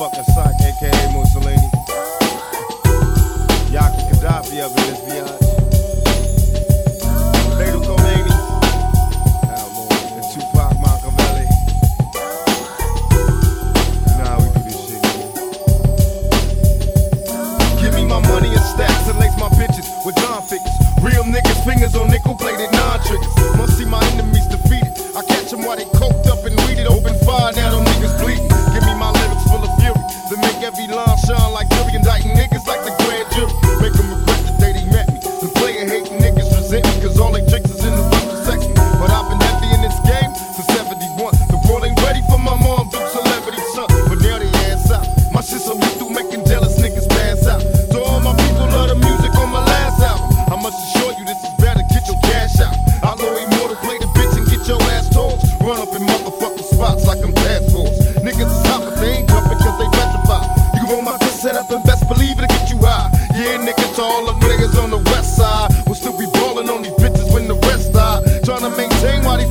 motherfucking sock, aka Mussolini. Yaki Kadafi up in this biatch. Fatal Khomeini. And Tupac Makaveli. Nah, we do this shit. Give me my money in stacks and lace my bitches with John figures. Real niggas, fingers on nickel plated non triggers. Must see my enemies defeated. I catch them while they coked up in motherfucking spots like I'm task force. Niggas is hot, they ain't jumping cause they petrified. You can roll my fist set up and best believe it'll get you high. Yeah, niggas, all the niggas on the west side We'll still be ballin' on these bitches when the rest die. Trying to maintain while these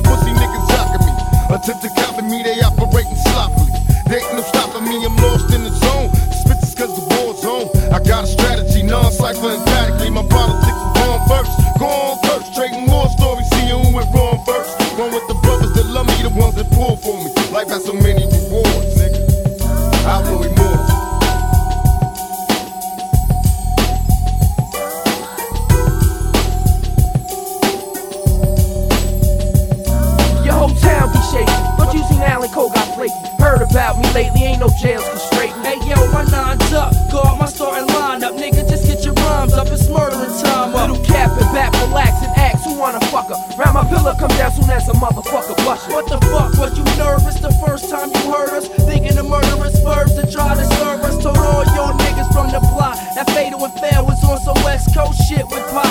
lately, ain't no jails can straighten. Hey yo, my nine's up. Guard my starting lineup, nigga. Just get your rhymes up. It's murdering time. Up. Little cap and back, relax and ask who wanna fuck her. Round my pillow, come down soon as a motherfucker blush. What the fuck? Was you nervous the first time you heard us? Thinking the murderous verbs to try to serve us. Told all your niggas from the block that fatal and fair was on some West Coast shit with pop.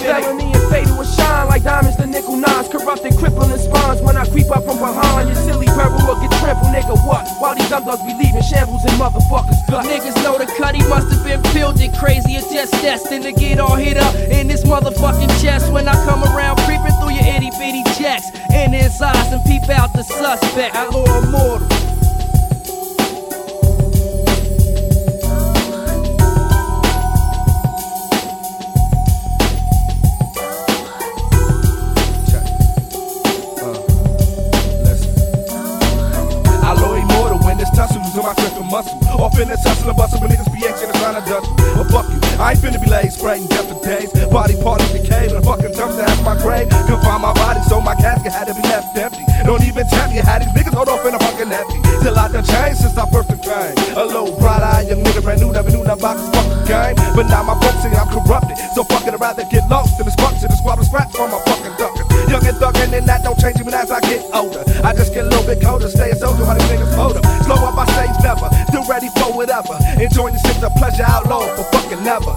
Felony and fatal will shine like diamonds, the nickel nines, corrupting, crippling spawns when I creep up from behind. Your silly barrel will get trampled, nigga. What? While these underdogs be leaving shambles and motherfuckers' guts. Niggas know the cutty must have been building crazy. It's just destined to get all hit up in this motherfucking chest when I come around creeping through your itty bitty jacks. In his eyes and peep out the suspect. Outlaw muscle. Off in this hustle and bustle when niggas be and trying to dust. Well, fuck you. I ain't finna be laid spraying death for days. Body part of the cave and a fucking dumpster has my grave. Confine my body so my casket had to be left empty. Don't even tap you had these niggas hold off in a fucking empty. Till I done changed since I first came. A low bright eye young nigga brand new, never knew nothing about this fucking game. But now my folks say I'm corrupted. So fucking I'd rather get lost in this and squabble scratch from my fucking ducking. Young and thuggin' and that don't change even as I get older. I just get a little bit colder, stay soldier while these niggas hold whatever. Enjoying the shit of pleasure outlaw for fucking never.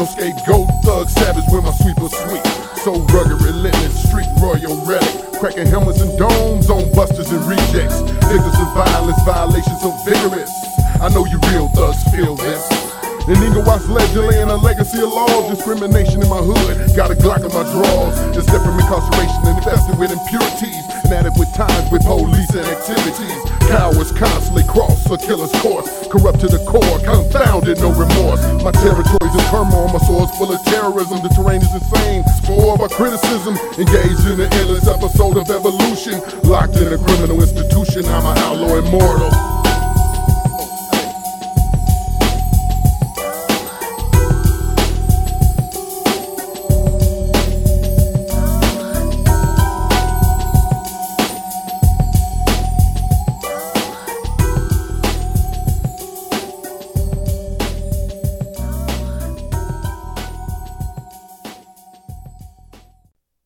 No scapegoat, thug, savage with my sweeper sweet. So rugged, relentless, street royal relic. Cracking helmets and domes on busters and rejects. Victims of violence, so vigorous. I know you real thugs feel this. In Inglewood's legend, laying a legacy of law, discrimination in my hood. Got a Glock in my drawers. Death from incarceration and infested with impurities. Inadequate times with police and activities. Cowards constantly cross a killer's course. Corrupt to the core, confounded, no remorse. My territory's in turmoil, my soul's full of terrorism. The terrain is insane, score by criticism. Engaged in an endless episode of evolution. Locked in a criminal institution, I'm an outlaw immortal.